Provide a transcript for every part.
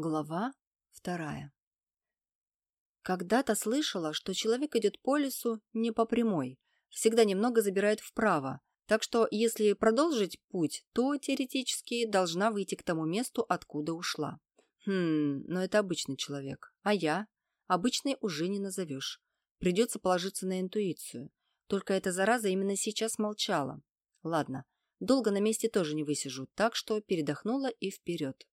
Глава вторая. Когда-то слышала, что человек идет по лесу не по прямой, всегда немного забирает вправо, так что если продолжить путь, то теоретически должна выйти к тому месту, откуда ушла. Хм, но это обычный человек. А я? Обычной уже не назовешь. Придется положиться на интуицию. Только эта зараза именно сейчас молчала. Ладно, долго на месте тоже не высижу, так что передохнула и вперед.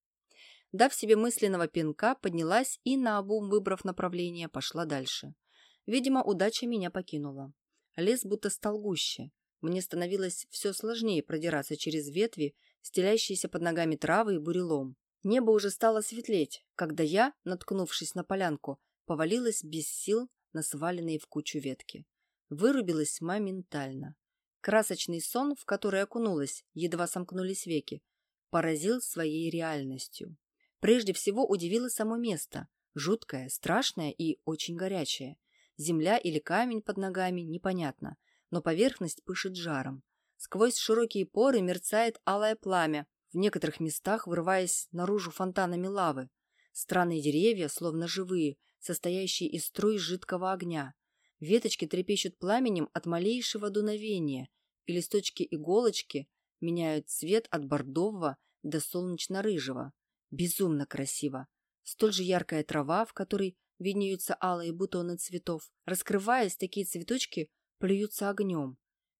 Дав себе мысленного пинка, поднялась и, наобум выбрав направление, пошла дальше. Видимо, удача меня покинула. Лес будто стал гуще. Мне становилось все сложнее продираться через ветви, стелящиеся под ногами травы и бурелом. Небо уже стало светлеть, когда я, наткнувшись на полянку, повалилась без сил на сваленные в кучу ветки. Вырубилась моментально. Красочный сон, в который окунулась, едва сомкнулись веки, поразил своей реальностью. Прежде всего удивило само место. Жуткое, страшное и очень горячее. Земля или камень под ногами – непонятно, но поверхность пышет жаром. Сквозь широкие поры мерцает алое пламя, в некоторых местах вырываясь наружу фонтанами лавы. Странные деревья, словно живые, состоящие из струй жидкого огня. Веточки трепещут пламенем от малейшего дуновения, и листочки-иголочки меняют цвет от бордового до солнечно-рыжего. Безумно красиво. Столь же яркая трава, в которой виднеются алые бутоны цветов. Раскрываясь, такие цветочки плюются огнем.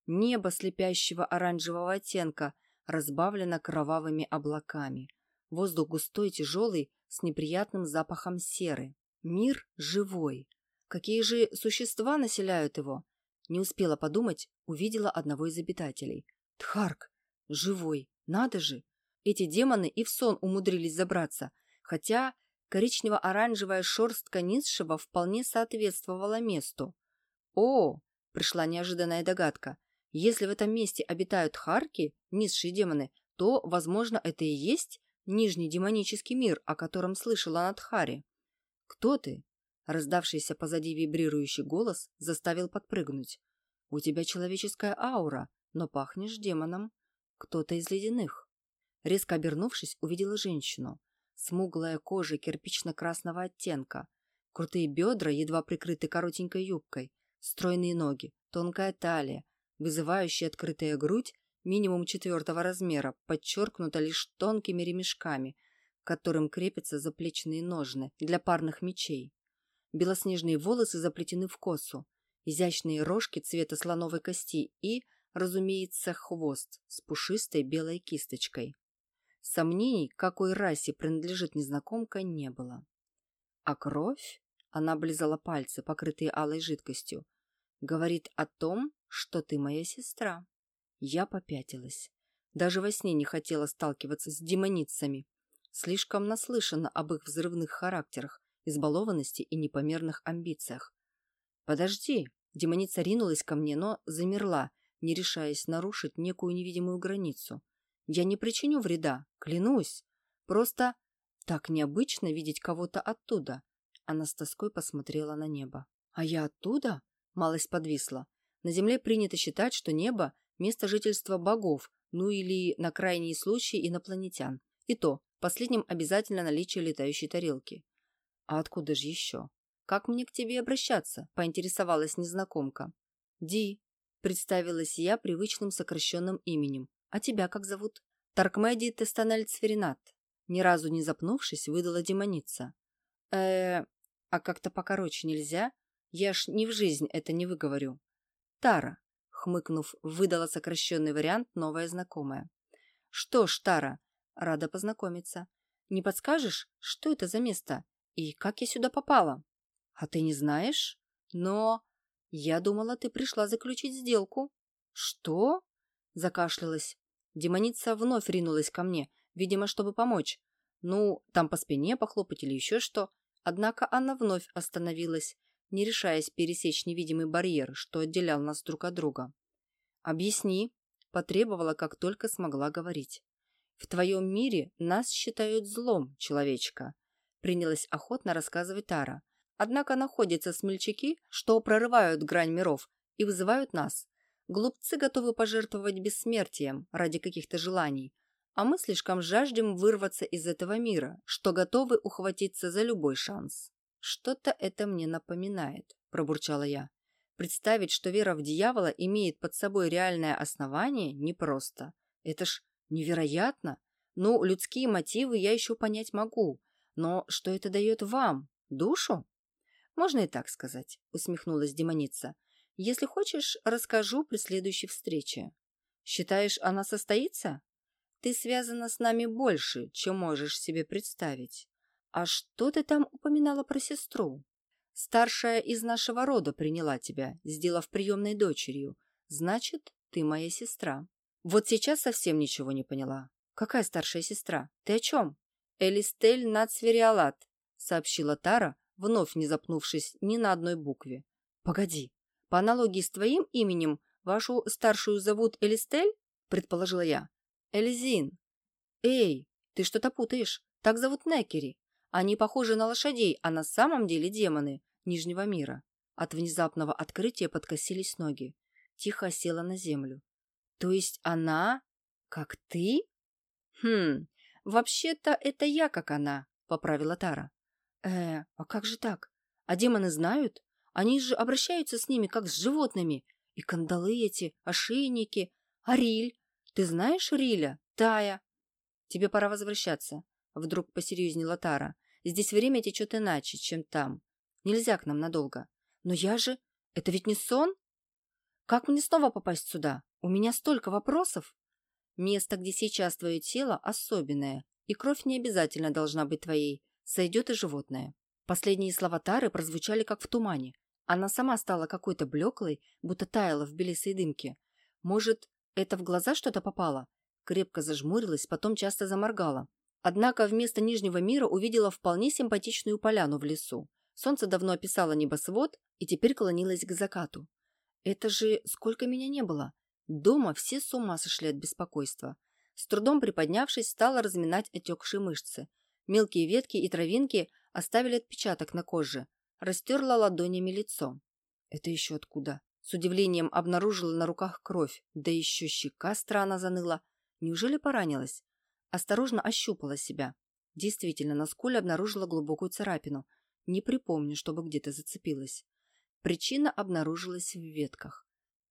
Небо слепящего оранжевого оттенка разбавлено кровавыми облаками. Воздух густой, тяжелый, с неприятным запахом серы. Мир живой. Какие же существа населяют его? Не успела подумать, увидела одного из обитателей. Тхарк. Живой. Надо же. Эти демоны и в сон умудрились забраться, хотя коричнево-оранжевая шерстка низшего вполне соответствовала месту. О, пришла неожиданная догадка. Если в этом месте обитают харки, низшие демоны, то, возможно, это и есть нижний демонический мир, о котором слышала Надхари. «Кто ты?» Раздавшийся позади вибрирующий голос заставил подпрыгнуть. «У тебя человеческая аура, но пахнешь демоном. Кто-то из ледяных». Резко обернувшись, увидела женщину. Смуглая кожа кирпично-красного оттенка, крутые бедра, едва прикрыты коротенькой юбкой, стройные ноги, тонкая талия, вызывающая открытая грудь минимум четвертого размера, подчеркнута лишь тонкими ремешками, к которым крепятся заплечные ножны для парных мечей. Белоснежные волосы заплетены в косу, изящные рожки цвета слоновой кости и, разумеется, хвост с пушистой белой кисточкой. Сомнений, какой расе принадлежит незнакомка, не было. А кровь, она облизала пальцы, покрытые алой жидкостью, говорит о том, что ты моя сестра. Я попятилась. Даже во сне не хотела сталкиваться с демоницами. Слишком наслышана об их взрывных характерах, избалованности и непомерных амбициях. «Подожди!» Демоница ринулась ко мне, но замерла, не решаясь нарушить некую невидимую границу. Я не причиню вреда, клянусь. Просто так необычно видеть кого-то оттуда. Она с тоской посмотрела на небо. А я оттуда? Малость подвисла. На земле принято считать, что небо – место жительства богов, ну или, на крайний случай, инопланетян. И то, последним обязательно наличие летающей тарелки. А откуда же еще? Как мне к тебе обращаться? Поинтересовалась незнакомка. Ди, представилась я привычным сокращенным именем. А тебя как зовут? Таркмеди Тестанель Цверинат. Ни разу не запнувшись, выдала демоница. э а как-то покороче нельзя? Я ж ни в жизнь это не выговорю. Тара, хмыкнув, выдала сокращенный вариант новая знакомая. Что ж, Тара, рада познакомиться. Не подскажешь, что это за место и как я сюда попала? А ты не знаешь? Но... Я думала, ты пришла заключить сделку. Что? Закашлялась. Демоница вновь ринулась ко мне, видимо, чтобы помочь. Ну, там по спине похлопать или еще что. Однако она вновь остановилась, не решаясь пересечь невидимый барьер, что отделял нас друг от друга. «Объясни», – потребовала, как только смогла говорить. «В твоем мире нас считают злом, человечка», – принялась охотно рассказывать Тара. «Однако находятся смельчаки, что прорывают грань миров и вызывают нас. Глупцы готовы пожертвовать бессмертием ради каких-то желаний, а мы слишком жаждем вырваться из этого мира, что готовы ухватиться за любой шанс. Что-то это мне напоминает, пробурчала я. Представить, что вера в дьявола имеет под собой реальное основание, непросто. Это ж невероятно. Ну, людские мотивы я еще понять могу. Но что это дает вам? Душу? Можно и так сказать, усмехнулась демоница. Если хочешь, расскажу при следующей встрече. Считаешь, она состоится? Ты связана с нами больше, чем можешь себе представить. А что ты там упоминала про сестру? Старшая из нашего рода приняла тебя, сделав приемной дочерью. Значит, ты моя сестра. Вот сейчас совсем ничего не поняла. Какая старшая сестра? Ты о чем? Элистель Нацвериалат, сообщила Тара, вновь не запнувшись ни на одной букве. Погоди, по аналогии с твоим именем вашу старшую зовут Элистель? Предположила я. Эльзин. Эй, ты что-то путаешь. Так зовут Некери. Они похожи на лошадей, а на самом деле демоны Нижнего мира. От внезапного открытия подкосились ноги. Тихо села на землю. То есть она, как ты? Хм, вообще-то это я, как она, поправила Тара. Э, а как же так? А демоны знают? Они же обращаются с ними, как с животными. И кандалы эти, ошейники. А Риль? Ты знаешь Риля? Тая? Тебе пора возвращаться. Вдруг посерьезнела Тара. Здесь время течет иначе, чем там. Нельзя к нам надолго. Но я же... Это ведь не сон? Как мне снова попасть сюда? У меня столько вопросов. Место, где сейчас твое тело, особенное, и кровь не обязательно должна быть твоей. Сойдет и животное. Последние слова Тары прозвучали как в тумане. Она сама стала какой-то блеклой, будто таяла в белесой дымке. Может, это в глаза что-то попало? Крепко зажмурилась, потом часто заморгала. Однако вместо Нижнего мира увидела вполне симпатичную поляну в лесу. Солнце давно описало небосвод и теперь клонилось к закату. Это же сколько меня не было. Дома все с ума сошли от беспокойства. С трудом приподнявшись, стала разминать отекшие мышцы. Мелкие ветки и травинки оставили отпечаток на коже. Растерла ладонями лицо. Это еще откуда? С удивлением обнаружила на руках кровь. Да еще щека странно заныла. Неужели поранилась? Осторожно ощупала себя. Действительно, на скуле обнаружила глубокую царапину. Не припомню, чтобы где-то зацепилась. Причина обнаружилась в ветках.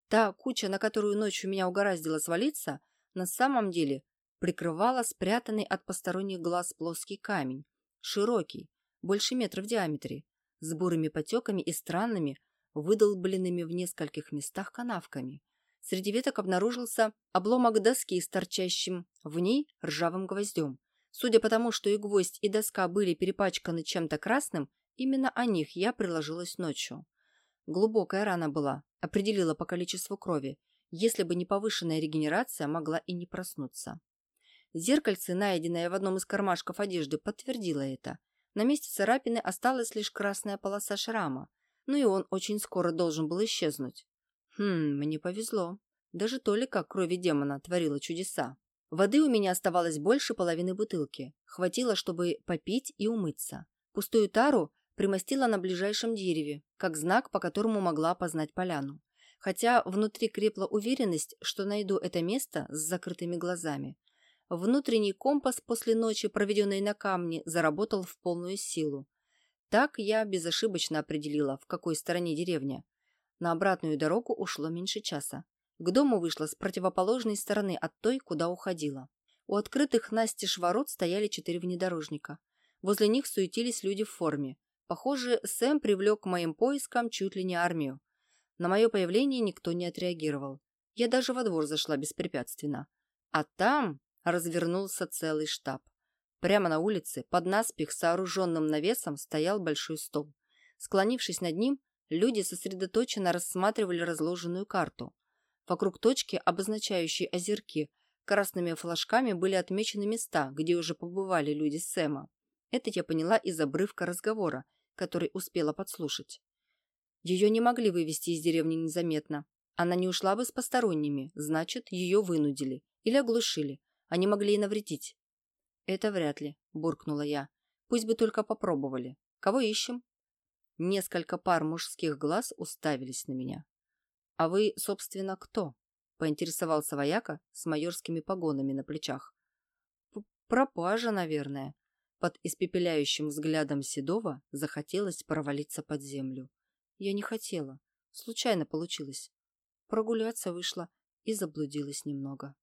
Та куча, на которую ночью меня угораздило свалиться, на самом деле прикрывала спрятанный от посторонних глаз плоский камень. Широкий, больше метра в диаметре, с бурыми потеками и странными, выдолбленными в нескольких местах канавками. Среди веток обнаружился обломок доски с торчащим в ней ржавым гвоздем. Судя по тому, что и гвоздь, и доска были перепачканы чем-то красным, именно о них я приложилась ночью. Глубокая рана была, определила по количеству крови. Если бы не повышенная регенерация, могла и не проснуться. Зеркальце, найденное в одном из кармашков одежды, подтвердило это. На месте царапины осталась лишь красная полоса шрама, ну и он очень скоро должен был исчезнуть. Хм, мне повезло. Даже Толика крови демона творила чудеса. Воды у меня оставалось больше половины бутылки. Хватило, чтобы попить и умыться. Пустую тару примостила на ближайшем дереве, как знак, по которому могла опознать поляну. Хотя внутри крепла уверенность, что найду это место с закрытыми глазами. Внутренний компас после ночи, проведенной на камне, заработал в полную силу. Так я безошибочно определила, в какой стороне деревня. На обратную дорогу ушло меньше часа. К дому вышла с противоположной стороны от той, куда уходила. У открытых настежь ворот стояли четыре внедорожника. Возле них суетились люди в форме. Похоже, Сэм привлек к моим поискам чуть ли не армию. На мое появление никто не отреагировал. Я даже во двор зашла беспрепятственно. А там развернулся целый штаб. Прямо на улице, под наспех сооруженным навесом, стоял большой стол. Склонившись над ним, Люди сосредоточенно рассматривали разложенную карту. Вокруг точки, обозначающей озерки, красными флажками были отмечены места, где уже побывали люди Сэма. Это я поняла из обрывка разговора, который успела подслушать. Ее не могли вывести из деревни незаметно. Она не ушла бы с посторонними, значит, ее вынудили. Или оглушили. Они могли и навредить. «Это вряд ли», – буркнула я. «Пусть бы только попробовали. Кого ищем?» Несколько пар мужских глаз уставились на меня. «А вы, собственно, кто?» – поинтересовался вояка с майорскими погонами на плечах. Пропажа, наверное. Под испепеляющим взглядом Седова захотелось провалиться под землю. Я не хотела. Случайно получилось. Прогуляться вышла и заблудилась немного.